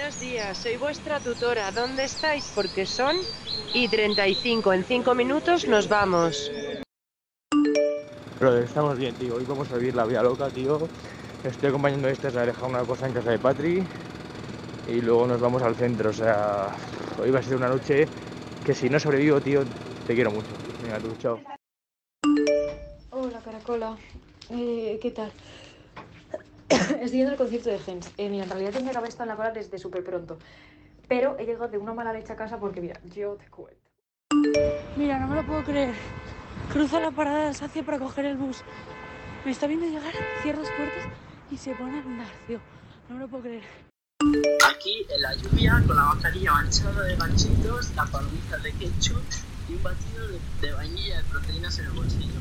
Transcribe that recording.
Buenos días, soy vuestra tutora. ¿Dónde estáis? Porque son y 35. En 5 minutos nos vamos. Brother, estamos bien, tío. Hoy vamos a vivir la vida loca, tío. Estoy acompañando a este a dejar una cosa en casa de Patri. Y luego nos vamos al centro. O sea, hoy va a ser una noche que si no sobrevivo, tío, te quiero mucho. Venga, tú, chao. Hola, Caracola. Eh, ¿Qué tal? Estoy yendo al concierto de Gens. Eh, mira, en realidad tenía que haber estado en la cola desde súper pronto. Pero he llegado de una mala leche a casa porque, mira, yo te cuento. Mira, no me lo puedo creer. Cruzo la parada de Alsacia para coger el bus. Me está viendo llegar, cierra las puertas y se pone a andar, tío. No me lo puedo creer. Aquí en la lluvia, con la mascarilla manchada de ganchitos, la palomita de ketchup y un batido de, de vainilla de proteínas en el bolsillo.